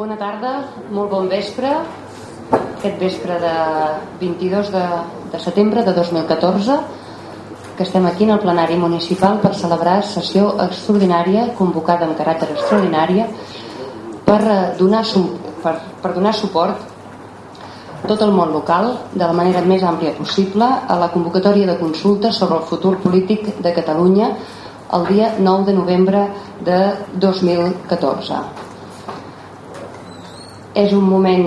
Bona tarda, molt bon vespre. Aquest vespre de 22 de, de setembre de 2014 que estem aquí en el plenari municipal per celebrar sessió extraordinària convocada amb caràcter extraordinària per eh, donar, per, per donar suport tot el món local de la manera més àmplia possible a la convocatòria de consulta sobre el futur polític de Catalunya el dia 9 de novembre de 2014 és un moment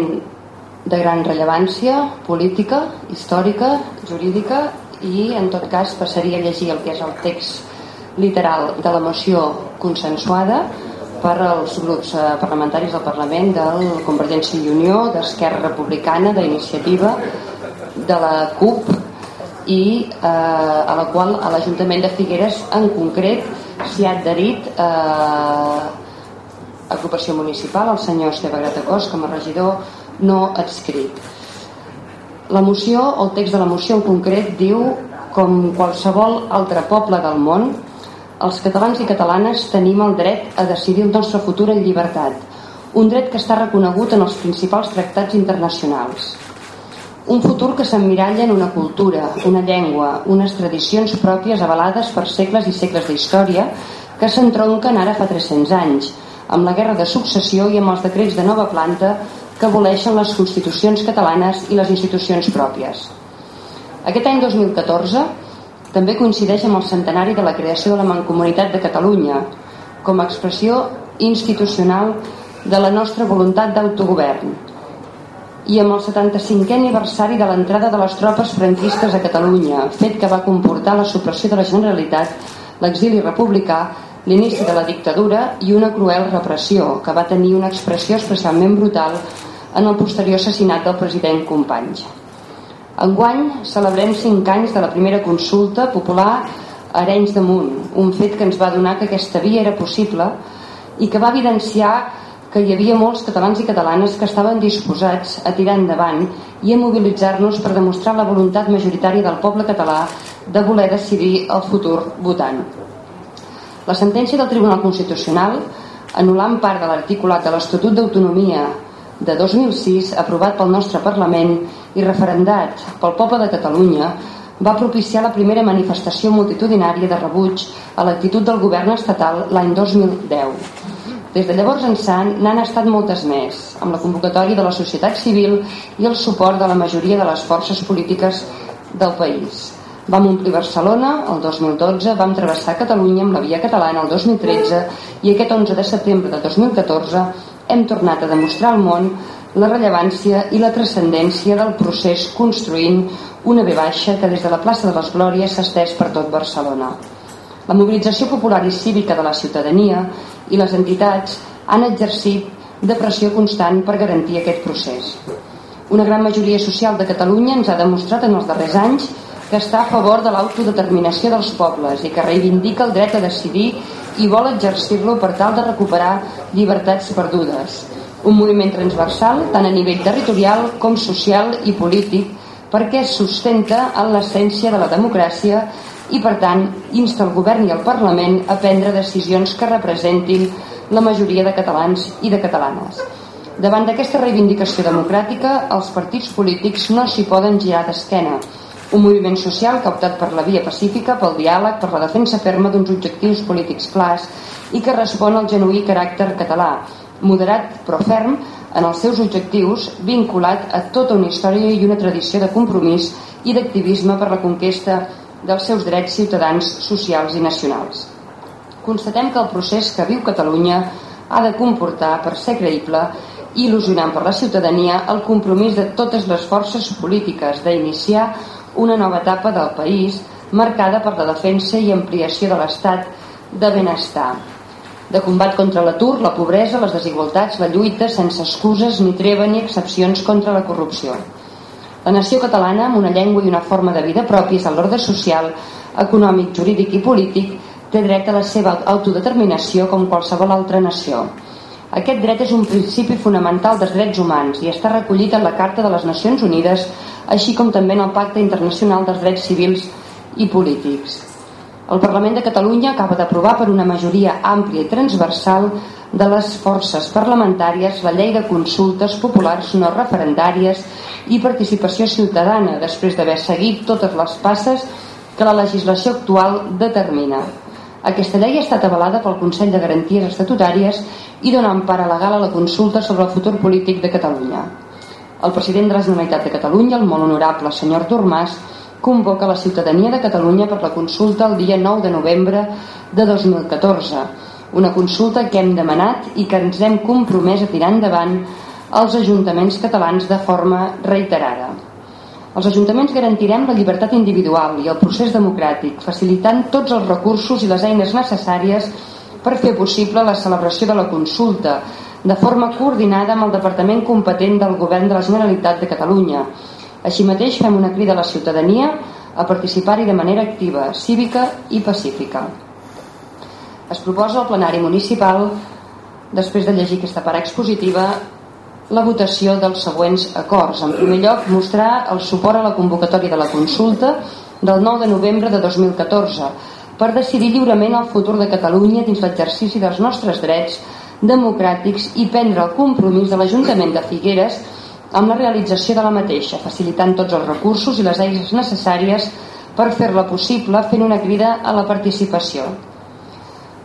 de gran rellevància política, històrica, jurídica i en tot cas passaria a llegir el que és el text literal de la moció consensuada per als grups eh, parlamentaris del Parlament del Convergència i Unió, d'Esquerra Republicana, d'Iniciativa, de la CUP i eh, a la qual a l'Ajuntament de Figueres en concret s'hi ha adherit eh, agrupació municipal, el senyor Esteve Gratacós, com a regidor no adscrit. La moció, el text de la moció en concret, diu com qualsevol altre poble del món, els catalans i catalanes tenim el dret a decidir el nostre futur en llibertat, un dret que està reconegut en els principals tractats internacionals. Un futur que s'emmiralla en una cultura, una llengua, unes tradicions pròpies avalades per segles i segles d'història que s'entronquen ara fa 300 anys, amb la guerra de successió i amb els decrets de nova planta que aboleixen les constitucions catalanes i les institucions pròpies. Aquest any 2014 també coincideix amb el centenari de la creació de la Mancomunitat de Catalunya com a expressió institucional de la nostra voluntat d'autogovern i amb el 75è aniversari de l'entrada de les tropes franquistes a Catalunya, fet que va comportar la supressió de la Generalitat, l'exili republicà l'inici de la dictadura i una cruel repressió que va tenir una expressió especialment brutal en el posterior assassinat del president Companys. Enguany celebrem 5 anys de la primera consulta popular a Arenys de Munt, un fet que ens va donar que aquesta via era possible i que va evidenciar que hi havia molts catalans i catalanes que estaven disposats a tirar endavant i a mobilitzar-nos per demostrar la voluntat majoritària del poble català de voler decidir el futur votant. La sentència del Tribunal Constitucional, anul·lant part de l'articulat de l'Estatut d'Autonomia de 2006, aprovat pel nostre Parlament i referendat pel poble de Catalunya, va propiciar la primera manifestació multitudinària de rebuig a l'actitud del govern estatal l'any 2010. Des de llavors ençà n'han estat moltes més, amb la convocatòria de la societat civil i el suport de la majoria de les forces polítiques del país. Vam omplir Barcelona el 2012, vam travessar Catalunya amb la via catalana el 2013 i aquest 11 de setembre de 2014 hem tornat a demostrar al món la rellevància i la transcendència del procés construint una B baixa que des de la plaça de les Glòries s'ha estès per tot Barcelona. La mobilització popular i cívica de la ciutadania i les entitats han exercit de pressió constant per garantir aquest procés. Una gran majoria social de Catalunya ens ha demostrat en els darrers anys que està a favor de l'autodeterminació dels pobles i que reivindica el dret a decidir i vol exercir-lo per tal de recuperar llibertats perdudes. Un moviment transversal tant a nivell territorial com social i polític perquè es sustenta en l'essència de la democràcia i per tant insta el govern i el Parlament a prendre decisions que representin la majoria de catalans i de catalanes. Davant d'aquesta reivindicació democràtica, els partits polítics no s'hi poden girar d'esquena, un moviment social que ha optat per la via pacífica, pel diàleg, per la defensa ferma d'uns objectius polítics clars i que respon al genuí caràcter català, moderat però ferm en els seus objectius, vinculat a tota una història i una tradició de compromís i d'activisme per la conquesta dels seus drets ciutadans, socials i nacionals. Constatem que el procés que viu Catalunya ha de comportar, per ser creïble il·lusionant per la ciutadania, el compromís de totes les forces polítiques d'iniciar una nova etapa del país marcada per la defensa i ampliació de l'estat de benestar de combat contra l'atur, la pobresa, les desigualtats, la lluita sense excuses ni treva ni excepcions contra la corrupció. La nació catalana, amb una llengua i una forma de vida pròpies a l'ordre social, econòmic, jurídic i polític, té dret a la seva autodeterminació com qualsevol altra nació. Aquest dret és un principi fonamental dels drets humans i està recollit en la Carta de les Nacions Unides així com també en el Pacte Internacional dels Drets Civils i Polítics. El Parlament de Catalunya acaba d'aprovar per una majoria àmplia i transversal de les forces parlamentàries la llei de consultes populars no referendàries i participació ciutadana després d'haver seguit totes les passes que la legislació actual determina. Aquesta llei ha estat avalada pel Consell de Garanties Estatutàries i dona empara legal a la consulta sobre el futur polític de Catalunya. El president de la Generalitat de Catalunya, el molt honorable senyor Artur Mas, convoca la ciutadania de Catalunya per la consulta el dia 9 de novembre de 2014. Una consulta que hem demanat i que ens hem compromès a tirar endavant als ajuntaments catalans de forma reiterada. Els ajuntaments garantirem la llibertat individual i el procés democràtic, facilitant tots els recursos i les eines necessàries per fer possible la celebració de la consulta de forma coordinada amb el Departament competent del Govern de la Generalitat de Catalunya, així mateix fem una crida a la ciutadania a participar-hi de manera activa, cívica i pacífica. Es proposa al plenari municipal, després de llegir aquesta part expositiva, la votació dels següents acords. En primer lloc, mostrar el suport a la convocatòria de la consulta del 9 de novembre de 2014 per decidir lliurement el futur de Catalunya dins l'exercici dels nostres drets democràtics i prendre el compromís de l'Ajuntament de Figueres amb la realització de la mateixa, facilitant tots els recursos i les eines necessàries per fer-la possible fent una crida a la participació.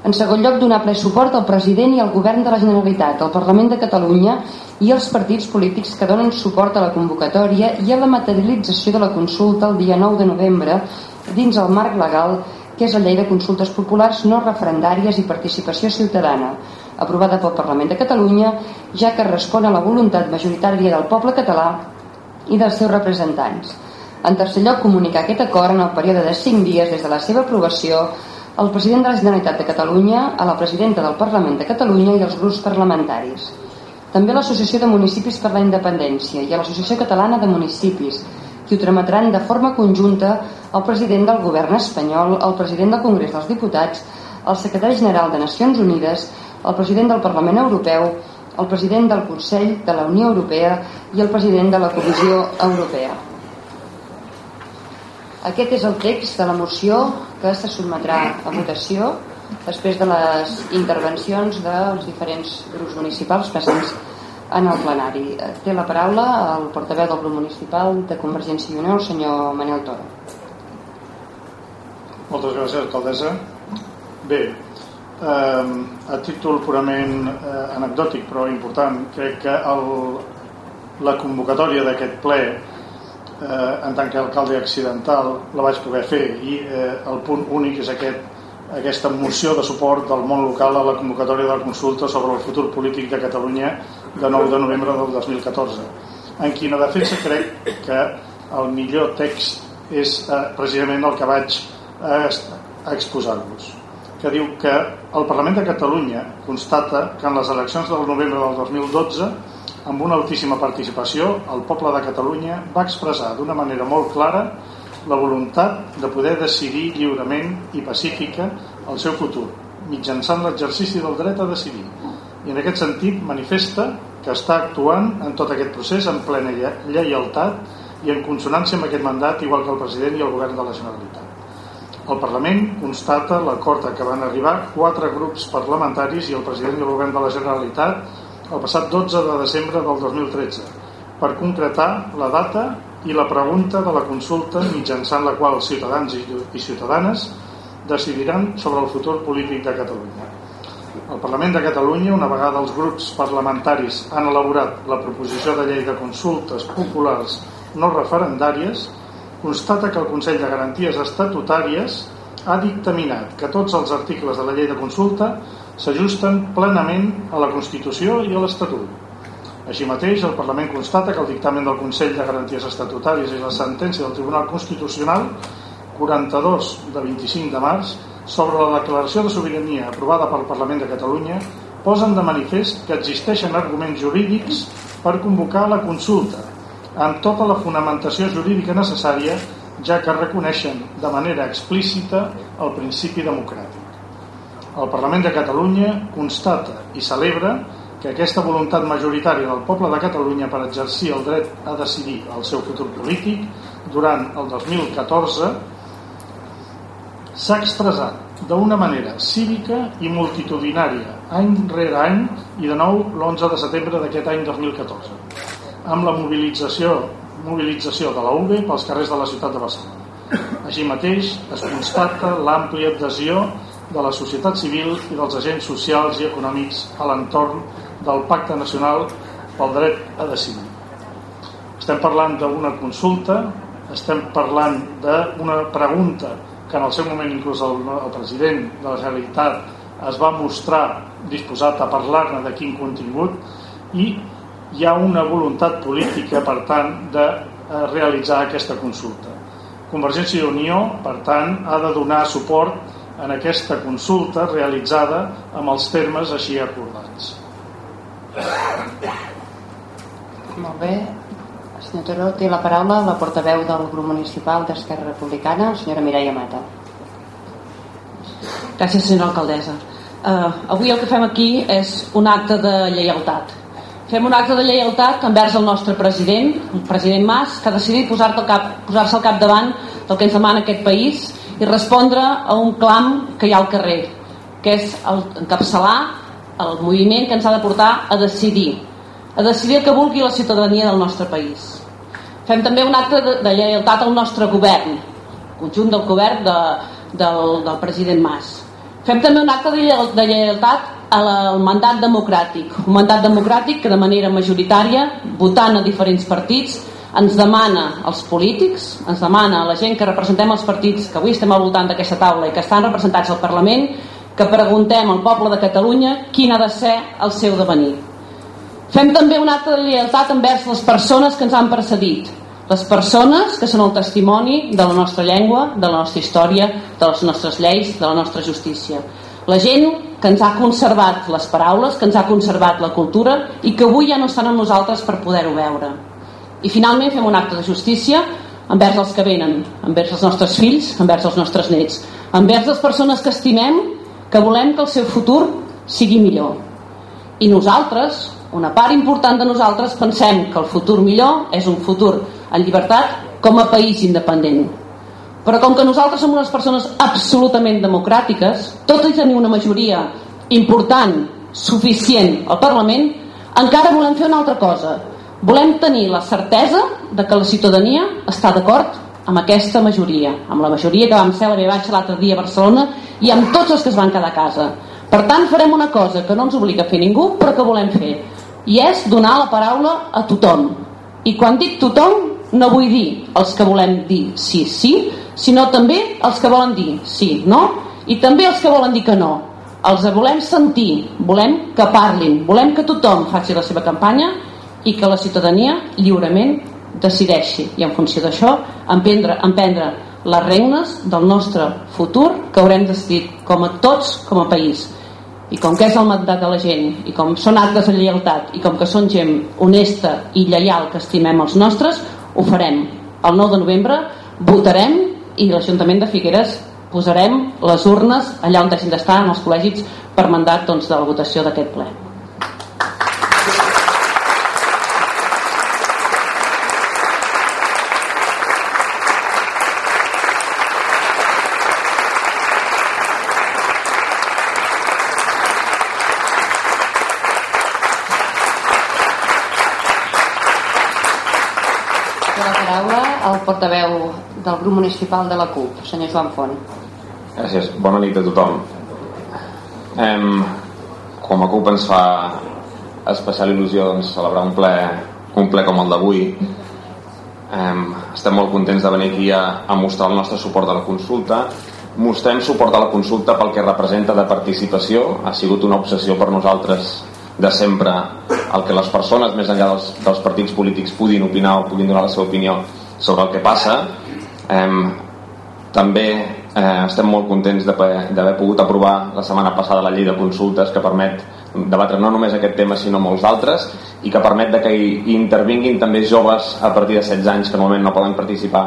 En segon lloc, donar ple suport al president i al govern de la Generalitat, al Parlament de Catalunya i als partits polítics que donen suport a la convocatòria i a la materialització de la consulta el dia 9 de novembre dins el marc legal que és la llei de consultes populars no referendàries i participació ciutadana, aprovada pel Parlament de Catalunya, ja que respon a la voluntat majoritària del poble català i dels seus representants. En tercer lloc, comunicar aquest acord en el període de 5 dies des de la seva aprovació al president de la Generalitat de Catalunya, a la presidenta del Parlament de Catalunya i als grups parlamentaris. També l'Associació de Municipis per la Independència i a l'Associació Catalana de Municipis, qui ho trametran de forma conjunta al president del govern espanyol, al president del Congrés dels Diputats, al secretari general de Nacions Unides, el president del Parlament Europeu, el president del Consell de la Unió Europea i el president de la Comissió Europea. Aquest és el text de la moció que se sotmetrà a votació després de les intervencions dels diferents grups municipals presents en el plenari. Té la paraula el portaveu del grup municipal de Convergència i Unió, el senyor Manel Toro. Moltes gràcies, alcaldessa. Bé, eh, a títol purament eh, anecdòtic però important crec que el, la convocatòria d'aquest ple eh, en tant que alcalde accidental la vaig poder fer i eh, el punt únic és aquest, aquesta moció de suport del món local a la convocatòria de la consulta sobre el futur polític de Catalunya de 9 de novembre del 2014 en quina defensa crec que el millor text és eh, precisament el que vaig eh, exposar-vos que diu que el Parlament de Catalunya constata que en les eleccions del novembre del 2012 amb una altíssima participació el poble de Catalunya va expressar d'una manera molt clara la voluntat de poder decidir lliurement i pacífica el seu futur mitjançant l'exercici del dret a decidir i en aquest sentit manifesta que està actuant en tot aquest procés en plena lleialtat i en consonància amb aquest mandat igual que el president i el govern de la Generalitat. El Parlament constata l'acord a què van arribar quatre grups parlamentaris i el president i el govern de la Generalitat el passat 12 de desembre del 2013 per concretar la data i la pregunta de la consulta mitjançant la qual ciutadans i ciutadanes decidiran sobre el futur polític de Catalunya. El Parlament de Catalunya, una vegada els grups parlamentaris han elaborat la proposició de llei de consultes populars no referendàries, constata que el Consell de Garanties Estatutàries ha dictaminat que tots els articles de la llei de consulta s'ajusten plenament a la Constitució i a l'Estatut. Així mateix, el Parlament constata que el dictamen del Consell de Garanties Estatutàries i la sentència del Tribunal Constitucional 42 de 25 de març sobre la declaració de sobirania aprovada pel Parlament de Catalunya posen de manifest que existeixen arguments jurídics per convocar la consulta amb tota la fonamentació jurídica necessària, ja que reconeixen de manera explícita el principi democràtic. El Parlament de Catalunya constata i celebra que aquesta voluntat majoritària del poble de Catalunya per exercir el dret a decidir el seu futur polític durant el 2014 s'ha expressat d'una manera cívica i multitudinària any rere any i de nou l'11 de setembre d'aquest any 2014 amb la mobilització mobilització de la UB pels carrers de la ciutat de Barcelona. Així mateix es constata l'àmplia adhesió de la societat civil i dels agents socials i econòmics a l'entorn del Pacte Nacional pel Dret a Decidir. Estem parlant d'una consulta, estem parlant d'una pregunta que en el seu moment inclús el, el president de la Generalitat es va mostrar disposat a parlar-ne de quin contingut i hi ha una voluntat política, per tant, de eh, realitzar aquesta consulta. Convergència i Unió, per tant, ha de donar suport en aquesta consulta realitzada amb els termes així acordats. Molt bé. senyor Toró té la paraula la portaveu del grup municipal d'Esquerra Republicana, la senyora Mireia Mata. Gràcies, senyora alcaldessa. Uh, avui el que fem aquí és un acte de lleialtat Fem un acte de lleialtat envers el nostre president, el president Mas, que ha decidit posar-se al, cap, posar al capdavant del que ens demana aquest país i respondre a un clam que hi ha al carrer, que és el encapçalar el moviment que ens ha de portar a decidir, a decidir el que vulgui la ciutadania del nostre país. Fem també un acte de, de lleialtat al nostre govern, conjunt del govern de, del, del president Mas. Fem també un acte de lleialtat al mandat democràtic, un mandat democràtic que de manera majoritària, votant a diferents partits, ens demana als polítics, ens demana a la gent que representem els partits que avui estem al voltant d'aquesta taula i que estan representats al Parlament, que preguntem al poble de Catalunya quin ha de ser el seu devenir. Fem també un acte de lleialtat envers les persones que ens han precedit, les persones que són el testimoni de la nostra llengua, de la nostra història, de les nostres lleis, de la nostra justícia. La gent que ens ha conservat les paraules, que ens ha conservat la cultura i que avui ja no estan amb nosaltres per poder-ho veure. I finalment fem un acte de justícia envers els que venen, envers els nostres fills, envers els nostres nets, envers les persones que estimem, que volem que el seu futur sigui millor. I nosaltres, una part important de nosaltres, pensem que el futur millor és un futur en llibertat com a país independent però com que nosaltres som unes persones absolutament democràtiques, tot i tenir una majoria important, suficient al Parlament, encara volem fer una altra cosa. Volem tenir la certesa de que la ciutadania està d'acord amb aquesta majoria, amb la majoria que vam ser a la meva l'altre dia a Barcelona i amb tots els que es van quedar a casa. Per tant, farem una cosa que no ens obliga a fer ningú, però que volem fer, i és donar la paraula a tothom. I quan dic tothom, no vull dir els que volem dir sí, sí, sinó també els que volen dir sí, no, i també els que volen dir que no. Els volem sentir, volem que parlin, volem que tothom faci la seva campanya i que la ciutadania lliurement decideixi. I en funció d'això emprendre, emprendre les regnes del nostre futur que haurem decidit com a tots com a país. I com que és el mandat de la gent i com són actes de lleialtat i com que són gent honesta i lleial que estimem els nostres ho farem. El 9 de novembre votarem i l'Ajuntament de Figueres posarem les urnes allà on hagin d'estar en els col·legis per mandat doncs, de la votació d'aquest ple. el portaveu del grup municipal de la CUP, senyor Joan Font. Gràcies. Bona nit a tothom. Em, com a CUP ens fa especial il·lusió doncs, celebrar un ple, un ple com el d'avui. Estem molt contents de venir aquí a, a mostrar el nostre suport a la consulta. Mostrem suport a la consulta pel que representa de participació. Ha sigut una obsessió per nosaltres de sempre el que les persones, més enllà dels, dels partits polítics, puguin opinar o puguin donar la seva opinió sobre el que passa eh, també eh, estem molt contents d'haver pogut aprovar la setmana passada la llei de consultes que permet debatre no només aquest tema sinó molts d'altres i que permet que hi intervinguin també joves a partir de 16 anys que normalment no poden participar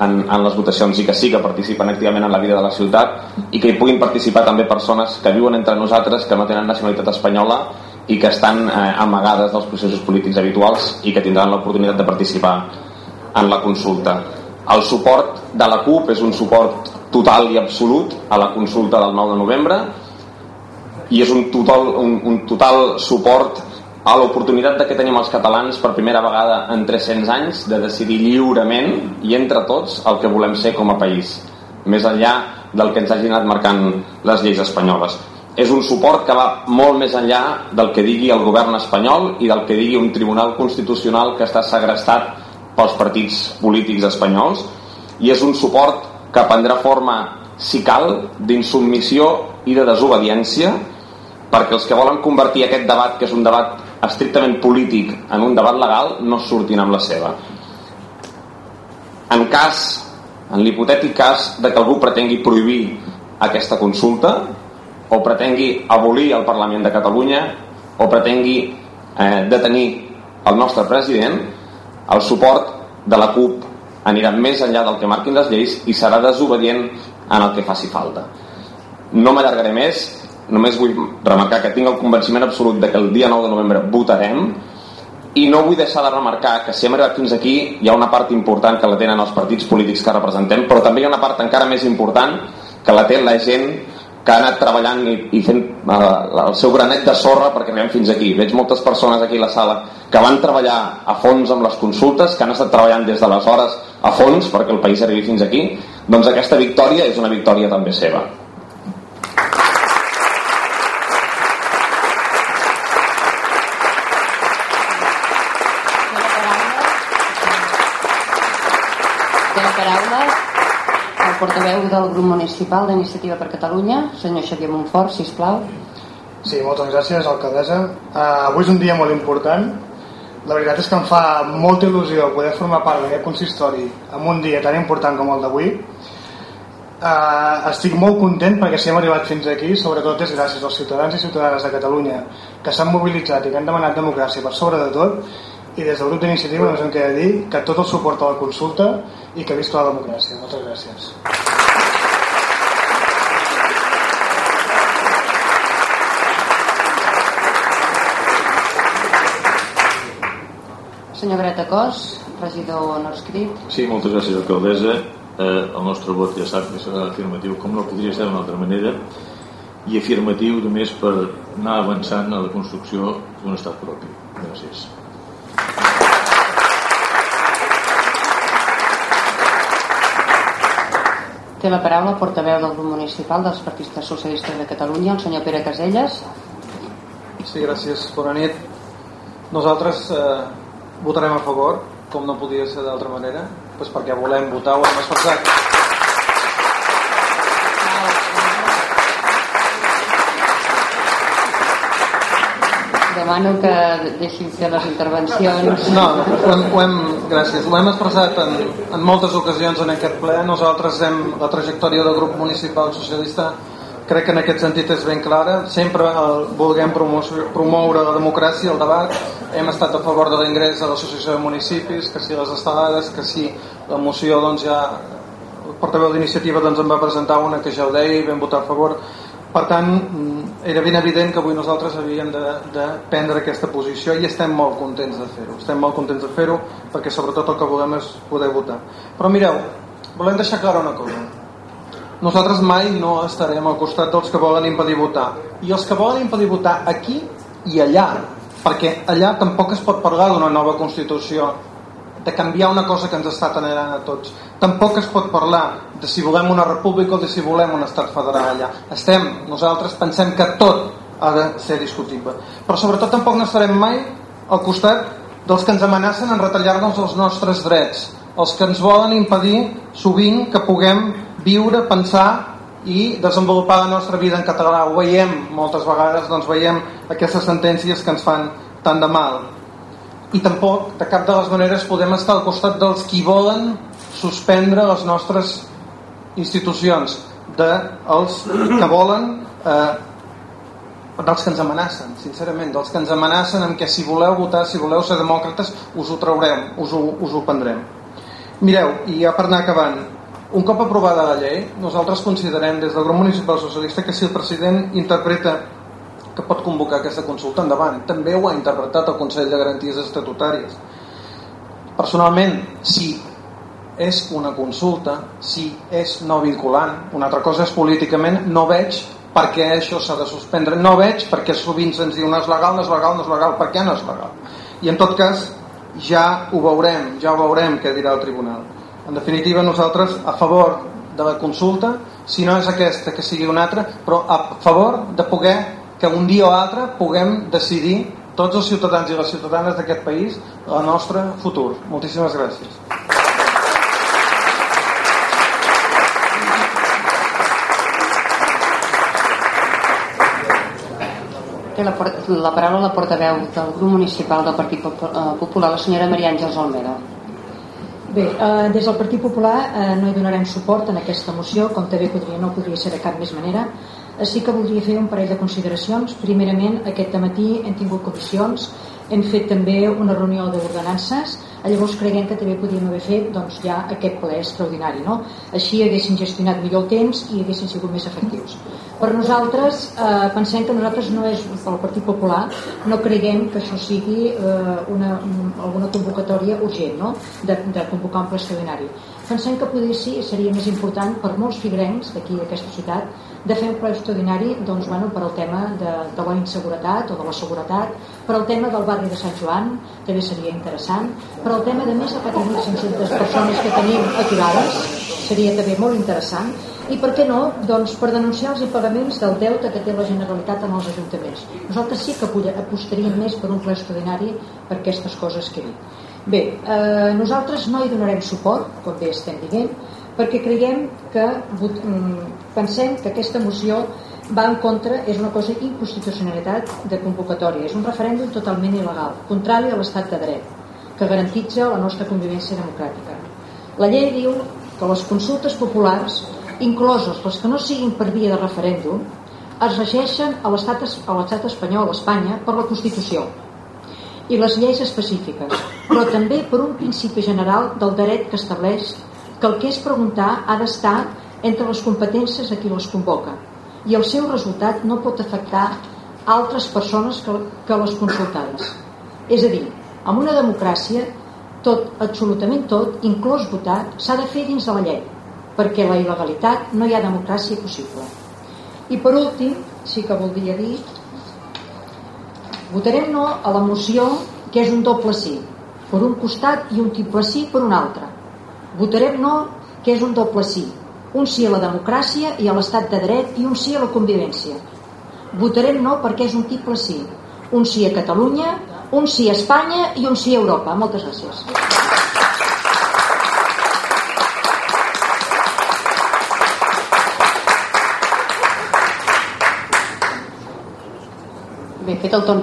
en, en les votacions i que sí que participen activament en la vida de la ciutat i que hi puguin participar també persones que viuen entre nosaltres que no tenen nacionalitat espanyola i que estan eh, amagades dels processos polítics habituals i que tindran l'oportunitat de participar en la consulta. El suport de la CUP és un suport total i absolut a la consulta del 9 de novembre i és un total, un, un total suport a l'oportunitat que tenim els catalans per primera vegada en 300 anys de decidir lliurement i entre tots el que volem ser com a país més enllà del que ens hagin anat marcant les lleis espanyoles. És un suport que va molt més enllà del que digui el govern espanyol i del que digui un tribunal constitucional que està segrestat pels partits polítics espanyols i és un suport que prendrà forma, si cal, d'insubmissió i de desobediència perquè els que volen convertir aquest debat, que és un debat estrictament polític, en un debat legal, no surtin amb la seva. En cas, en l'hipotètic cas de que algú pretengui prohibir aquesta consulta o pretengui abolir el Parlament de Catalunya o pretengui eh, detenir el nostre president, el suport de la CUP anirà més enllà del que marquin les lleis i serà desobedient en el que faci falta. No m'allargaré més, només vull remarcar que tinc el convenciment absolut de que el dia 9 de novembre votarem i no vull deixar de remarcar que si hem arribat fins aquí hi ha una part important que la tenen els partits polítics que representem però també hi ha una part encara més important que la té la gent que ha anat treballant i, i fent eh, el seu granet de sorra perquè arribem fins aquí. Veig moltes persones aquí a la sala que van treballar a fons amb les consultes, que han estat treballant des d'aleshores a fons perquè el país arribi fins aquí, doncs aquesta victòria és una victòria també seva. portaveu del grup municipal d'Iniciativa per Catalunya, senyor Xavier Montfort, si plau. Sí, moltes gràcies, alcaldessa. Uh, avui és un dia molt important. La veritat és que em fa molta il·lusió poder formar part d'aquest consistori en un dia tan important com el d'avui. Uh, estic molt content perquè si hem arribat fins aquí, sobretot és gràcies als ciutadans i ciutadanes de Catalunya que s'han mobilitzat i que han demanat democràcia per sobre de tot i des del grup d'iniciativa només em queda dir que tot el suport a la consulta i que visca la democràcia. Moltes gràcies. Senyor Greta Cos, regidor no escrit. Sí, moltes gràcies, alcaldessa. Eh, el nostre vot ja sap que serà afirmatiu, com no podria ser d'una altra manera, i afirmatiu només per anar avançant a la construcció d'un estat propi. Gràcies. Té la paraula el portaveu del grup municipal dels Partistes Socialistes de Catalunya, el senyor Pere Caselles. Sí, gràcies. Bona nit. Nosaltres eh, votarem a favor, com no podia ser d'altra manera, doncs perquè volem votar, ho hem expressat demano que deixin fer les intervencions. No, ho hem, ho hem, gràcies. Ho hem expressat en, en moltes ocasions en aquest ple. Nosaltres hem, la trajectòria del grup municipal socialista crec que en aquest sentit és ben clara. Sempre el, vulguem promoure la democràcia, el debat. Hem estat a favor de l'ingrés a l'associació de municipis, que si les estelades, que si la moció doncs ja el portaveu d'iniciativa doncs em va presentar una que ja ho deia i vam votar a favor per tant, mm, era ben evident que avui nosaltres havíem de, de prendre aquesta posició i estem molt contents de fer-ho. Estem molt contents de fer-ho perquè sobretot el que volem és poder votar. Però mireu, volem deixar clara una cosa. Nosaltres mai no estarem al costat dels que volen impedir votar. I els que volen impedir votar aquí i allà, perquè allà tampoc es pot parlar d'una nova Constitució de canviar una cosa que ens està tenint a tots. Tampoc es pot parlar de si volem una república o de si volem un estat federal allà. Estem, nosaltres pensem que tot ha de ser discutible. Però sobretot tampoc no estarem mai al costat dels que ens amenacen en retallar-nos els nostres drets, els que ens volen impedir sovint que puguem viure, pensar i desenvolupar la nostra vida en català. Ho veiem moltes vegades, doncs veiem aquestes sentències que ens fan tant de mal i tampoc de cap de les maneres podem estar al costat dels qui volen suspendre les nostres institucions dels que volen eh, dels que ens amenacen sincerament, dels que ens amenacen amb que si voleu votar, si voleu ser demòcrates us ho traurem, us ho, us ho prendrem mireu, i ja per anar acabant un cop aprovada la llei nosaltres considerem des del grup municipal socialista que si el president interpreta que pot convocar aquesta consulta endavant. També ho ha interpretat el Consell de Garanties Estatutàries. Personalment, si és una consulta, si és no vinculant, una altra cosa és políticament, no veig per què això s'ha de suspendre, no veig perquè sovint se'ns diu no és legal, no és legal, no és legal, per què no és legal? I en tot cas ja ho veurem, ja ho veurem què dirà el tribunal. En definitiva, nosaltres a favor de la consulta, si no és aquesta, que sigui una altra, però a favor de poder que un dia o altre puguem decidir tots els ciutadans i les ciutadanes d'aquest país el nostre futur. Moltíssimes gràcies. Té la, la paraula la portaveu del grup municipal del Partit eh, Popular, la senyora Maria Àngels Almeda. Bé, eh, des del Partit Popular eh, no hi donarem suport en aquesta moció, com també podria, no podria ser de cap més manera. Sí que voldria fer un parell de consideracions. Primerament, aquest matí hem tingut comissions, hem fet també una reunió d'ordenances, llavors creiem que també podríem haver fet doncs, ja aquest ple extraordinari. No? Així haguessin gestionat millor el temps i haguessin sigut més efectius. Per nosaltres, eh, pensem que nosaltres no és, pel Partit Popular, no creguem que això sigui eh, una, alguna convocatòria urgent, no? de, de convocar un ple extraordinari. Pensem que ser, seria més important per molts figrencs d'aquí d'aquesta ciutat de fer un ple extraordinari doncs, bueno, per al tema de, de la inseguretat o de la seguretat, per al tema del barri de Sant Joan, també seria interessant, per al tema de més de 4.500 persones que tenim aturades, seria també molt interessant, i per què no? Doncs per denunciar els impagaments del deute que té la Generalitat amb els ajuntaments. Nosaltres sí que apostaríem més per un ple extraordinari per aquestes coses que he dit. Bé, eh, nosaltres no hi donarem suport, com bé estem dient, perquè creiem que mm, pensem que aquesta moció va en contra, és una cosa inconstitucionalitat de convocatòria, és un referèndum totalment il·legal, contrari a l'estat de dret, que garantitza la nostra convivència democràtica. La llei diu que les consultes populars inclosos les que no siguin per via de referèndum, es regeixen a l'estat espanyol, a Espanya, per la Constitució i les lleis específiques, però també per un principi general del dret que estableix que el que és preguntar ha d'estar entre les competències a qui les convoca i el seu resultat no pot afectar altres persones que, que les consultades. És a dir, en una democràcia, tot, absolutament tot, inclòs votar, s'ha de fer dins de la llei perquè la il·legalitat no hi ha democràcia possible. I per últim, sí que voldria dir, votarem no a la moció que és un doble sí, per un costat i un triple sí per un altre. Votarem no que és un doble sí, un sí a la democràcia i a l'estat de dret i un sí a la convivència. Votarem no perquè és un triple sí, un sí a Catalunya, un sí a Espanya i un sí a Europa. Moltes gràcies. Fet el torn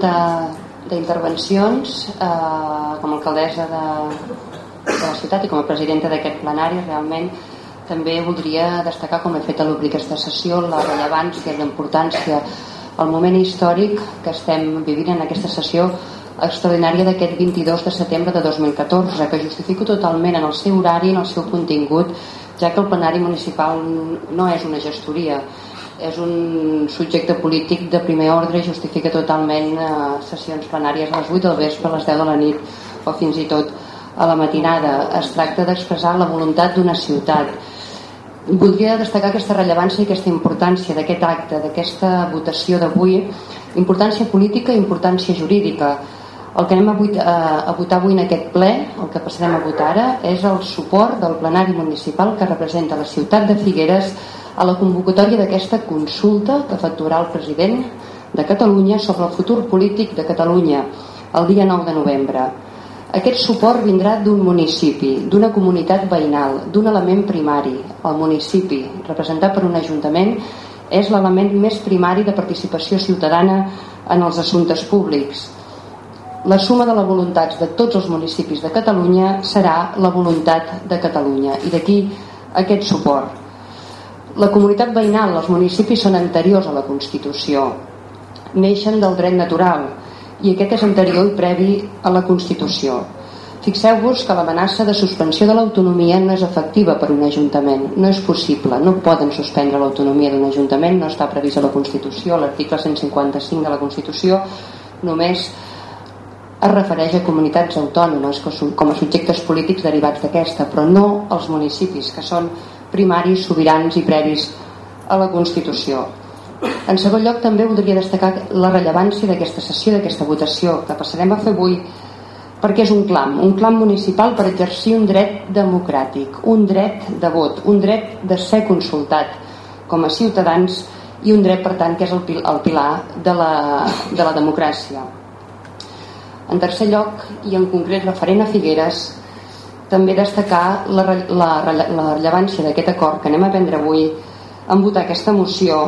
d'intervencions, eh, com a alcaldessa de, de la ciutat i com a presidenta d'aquest plenari, realment també voldria destacar, com he fet a l'obrir aquesta sessió, la rellevància i la importància, el moment històric que estem vivint en aquesta sessió extraordinària d'aquest 22 de setembre de 2014, que justifico totalment en el seu horari, en el seu contingut, ja que el plenari municipal no és una gestoria, és un subjecte polític de primer ordre i justifica totalment eh, sessions plenàries a les 8 del vespre, a les 10 de la nit o fins i tot a la matinada. Es tracta d'expressar la voluntat d'una ciutat. Voldria destacar aquesta rellevància i aquesta importància d'aquest acte, d'aquesta votació d'avui, importància política i importància jurídica. El que anem a, a, a votar avui en aquest ple, el que passarem a votar ara, és el suport del plenari municipal que representa la ciutat de Figueres a la convocatòria d'aquesta consulta que efectuarà el president de Catalunya sobre el futur polític de Catalunya el dia 9 de novembre. Aquest suport vindrà d'un municipi, d'una comunitat veïnal, d'un element primari. El municipi, representat per un ajuntament, és l'element més primari de participació ciutadana en els assumptes públics. La suma de les voluntats de tots els municipis de Catalunya serà la voluntat de Catalunya i d'aquí aquest suport. La comunitat veïnal, els municipis són anteriors a la Constitució, neixen del dret natural i aquest és anterior i previ a la Constitució. Fixeu-vos que l'amenaça de suspensió de l'autonomia no és efectiva per un ajuntament, no és possible, no poden suspendre l'autonomia d'un ajuntament, no està previst a la Constitució, l'article 155 de la Constitució només es refereix a comunitats autònomes com a subjectes polítics derivats d'aquesta, però no als municipis, que són primaris, sobirans i previs a la Constitució. En segon lloc, també voldria destacar la rellevància d'aquesta sessió, d'aquesta votació que passarem a fer avui, perquè és un clam, un clam municipal per exercir un dret democràtic, un dret de vot, un dret de ser consultat com a ciutadans i un dret, per tant, que és el, el pilar de la, de la democràcia. En tercer lloc, i en concret referent a Figueres, també destacar la, la, la rellevància d'aquest acord que anem a prendre avui en votar aquesta moció,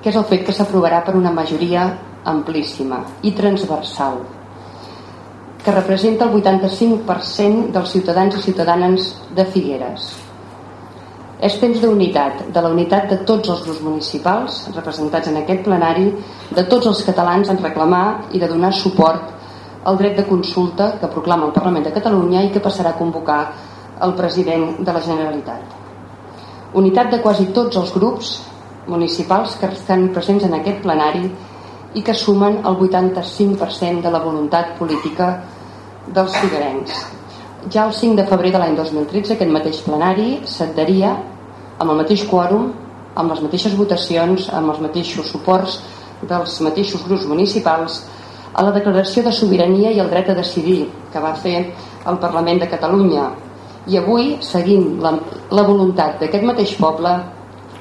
que és el fet que s'aprovarà per una majoria amplíssima i transversal, que representa el 85% dels ciutadans i ciutadanes de Figueres. És temps d'unitat, de la unitat de tots els grups municipals representats en aquest plenari, de tots els catalans en reclamar i de donar suport al dret de consulta que proclama el Parlament de Catalunya i que passarà a convocar el president de la Generalitat. Unitat de quasi tots els grups municipals que estan presents en aquest plenari i que sumen el 85% de la voluntat política dels figuerencs ja el 5 de febrer de l'any 2013 aquest mateix plenari s'adheria amb el mateix quòrum, amb les mateixes votacions, amb els mateixos suports dels mateixos grups municipals a la declaració de sobirania i el dret a decidir que va fer el Parlament de Catalunya i avui, seguint la, la voluntat d'aquest mateix poble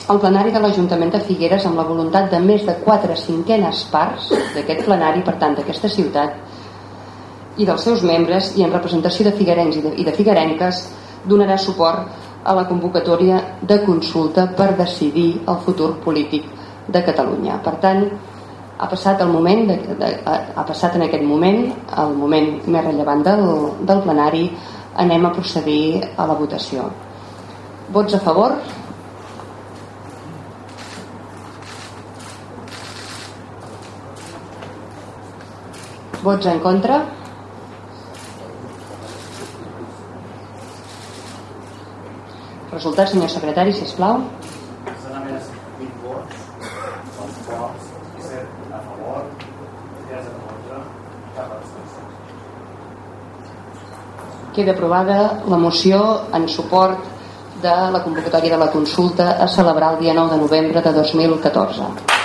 el plenari de l'Ajuntament de Figueres amb la voluntat de més de 4 cinquenes parts d'aquest plenari, per tant d'aquesta ciutat i dels seus membres i en representació de figuerencs i de, i de figuerenques donarà suport a la convocatòria de consulta per decidir el futur polític de Catalunya. Per tant, ha passat el moment de, de, ha passat en aquest moment el moment més rellevant del, del plenari anem a procedir a la votació. Vots a favor? Vots en contra? Resultat, senyor secretari, si plau. Queda aprovada la moció en suport de la convocatòria de la consulta a celebrar el dia 9 de novembre de 2014.